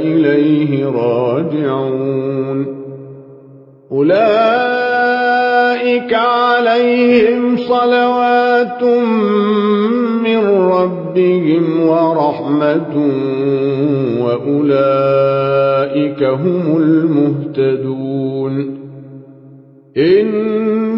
إليه راجعون. أولئك عليهم صلوات من ربهم ورحمة وأولئك هم المهتدون.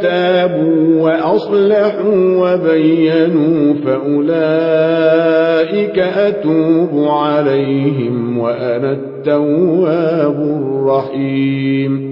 تابوا وأصلحوا وبينوا فأولئك أتوب عليهم وأنا التواب الرحيم.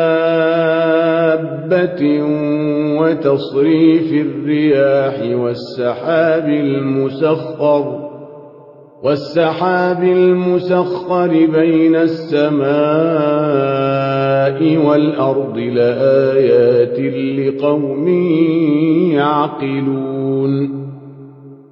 دابة وتصريف الرياح والسحاب المسخر والسحاب المسخر بين السماء والأرض لآيات لقوم يعقلون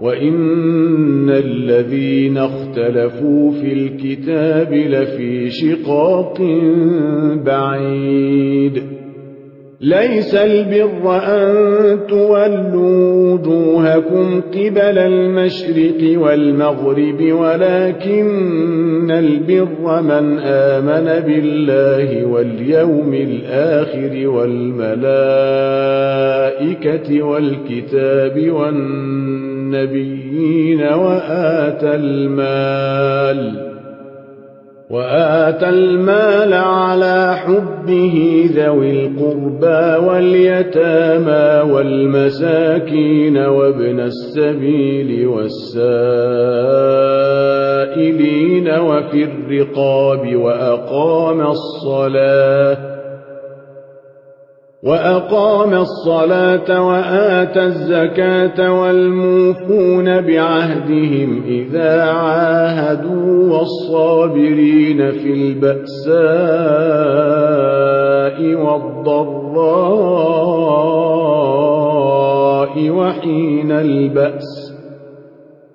وإن الذين اختلفوا في الكتاب لفي شقاق بعيد ليس البر أن تولوا وجوهكم قبل المشرق والمغرب ولكن البر من آمن بالله واليوم الآخر والملائكة والكتاب والنبيين وآتى المال وآتى المال على حبه ذوي القربى واليتامى والمساكين وابن السبيل والسائلين وفي الرقاب وأقام الصلاة وأقام الصلاة وآتى الزكاة والموفون بعهدهم إذا عاهدوا والصابرين في البأساء والضراء وحين البأس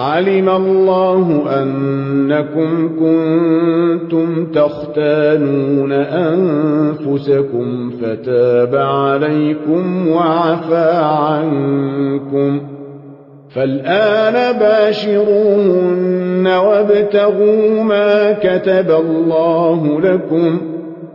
علم الله أنكم كنتم تختانون أنفسكم فتاب عليكم وعفى عنكم فالآن باشروهن وابتغوا ما كتب الله لكم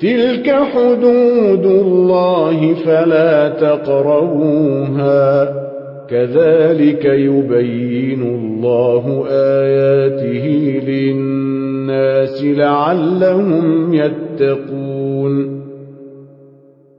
تلك حدود الله فلا تقربوها كذلك يبين الله آياته للناس لعلهم يتقون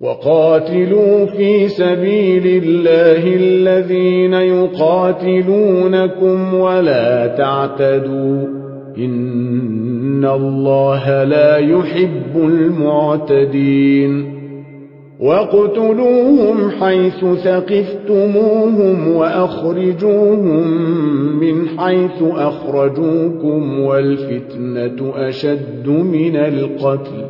وقاتلوا في سبيل الله الذين يقاتلونكم ولا تعتدوا. إن الله لا يحب المعتدين. وَاقْتُلُوهُمْ حيث ثقفتموهم وأخرجوهم من حيث أخرجوكم والفتنة أشد من القتل.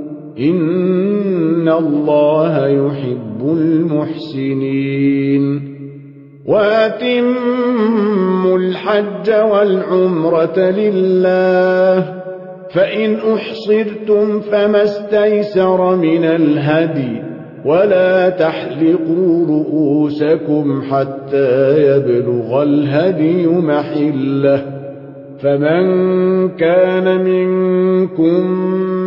إن الله يحب المحسنين واتموا الحج والعمرة لله فإن أحصرتم فما استيسر من الهدي ولا تحلقوا رؤوسكم حتى يبلغ الهدي محله فمن كان منكم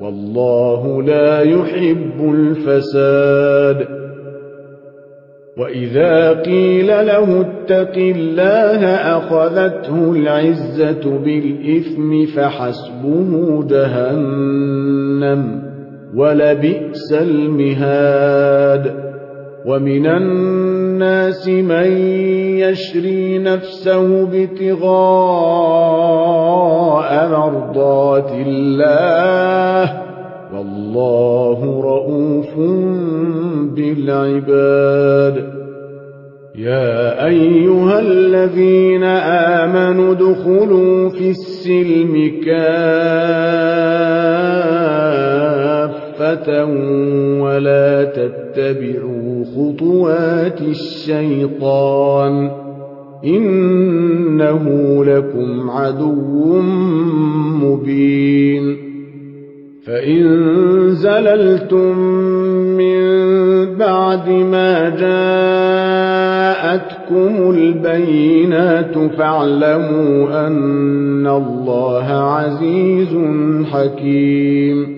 والله لا يحب الفساد. وإذا قيل له اتق الله أخذته العزة بالإثم فحسبه جهنم ولبئس المهاد. ومن من يشري نفسه ابتغاء مرضات الله والله رؤوف بالعباد. يا أيها الذين آمنوا ادخلوا في السلم كافة. ولا تتبعوا خطوات الشيطان إنه لكم عدو مبين فإن زللتم من بعد ما جاءتكم البينات فاعلموا أن الله عزيز حكيم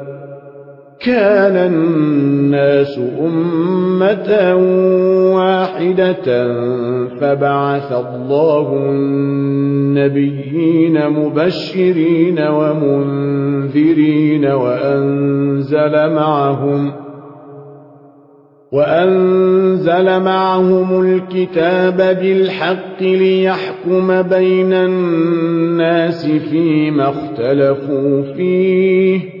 كان الناس أمة واحدة فبعث الله النبيين مبشرين ومنذرين وأنزل معهم وأنزل معهم الكتاب بالحق ليحكم بين الناس فيما اختلفوا فيه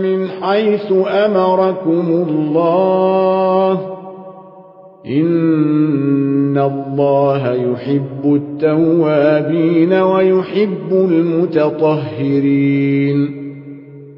من حيث أمركم الله إن الله يحب التوابين ويحب المتطهرين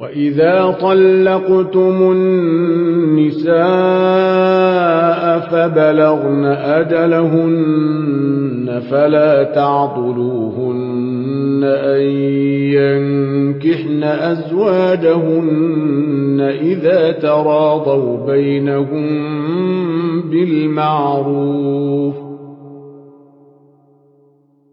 وإذا طلقتم النساء فبلغن أجلهن فلا تعضلوهن أن ينكحن أزواجهن إذا تراضوا بينهم بالمعروف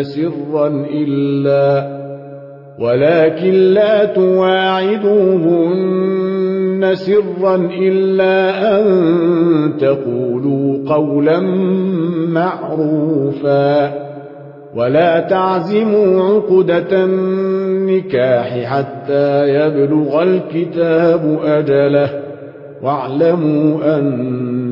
سرا إلا ولكن لا تواعدوهن سرا إلا أن تقولوا قولا معروفا ولا تعزموا عقدة النكاح حتى يبلغ الكتاب أجله واعلموا أن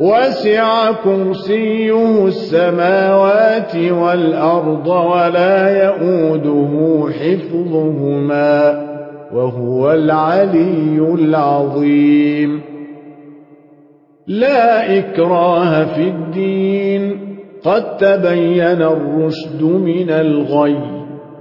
وسع كرسيه السماوات والأرض ولا يؤوده حفظهما وهو العلي العظيم. لا إكراه في الدين. قد تبين الرشد من الغي.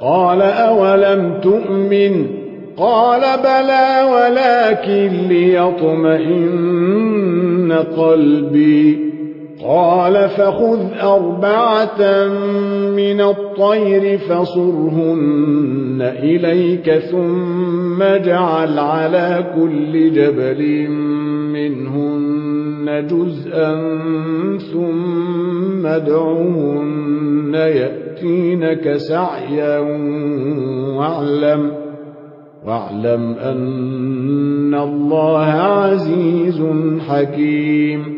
قال أولم تؤمن؟ قال بلى ولكن ليطمئن قلبي. قال فخذ أربعة من الطير فصرهن إليك ثم اجعل على كل جبل منهن جزءا ثم ادعهن يأتينك سعيا واعلم واعلم أن الله عزيز حكيم.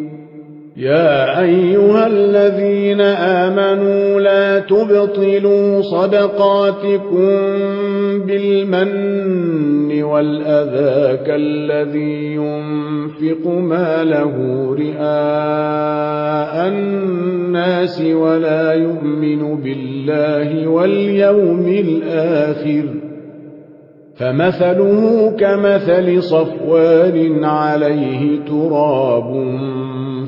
يا أيها الذين آمنوا لا تبطلوا صدقاتكم بالمن والأذى كالذي ينفق ما له رئاء الناس ولا يؤمن بالله واليوم الآخر فمثله كمثل صفوان عليه تراب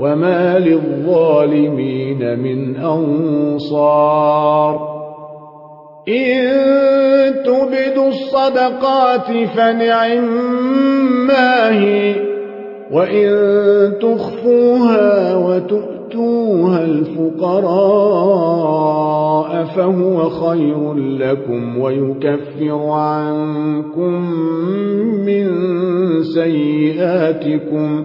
وما للظالمين من أنصار إن تبدوا الصدقات فنعما هي وإن تخفوها وتؤتوها الفقراء فهو خير لكم ويكفر عنكم من سيئاتكم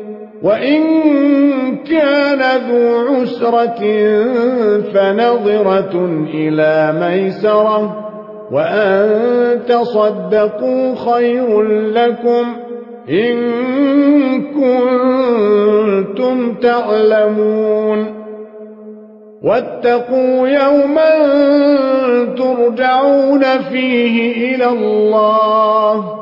وإن كان ذو عسرة فنظرة إلى ميسرة وأن تصدقوا خير لكم إن كنتم تعلمون واتقوا يوما ترجعون فيه إلى الله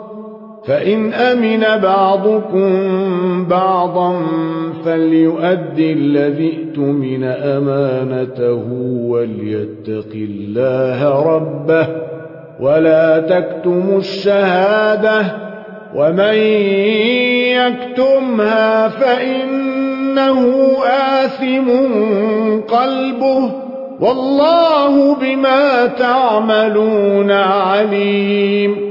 فإن أمن بعضكم بعضا فليؤدي الذي ائتمن أمانته وليتق الله ربه ولا تكتموا الشهادة ومن يكتمها فإنه آثم قلبه والله بما تعملون عليم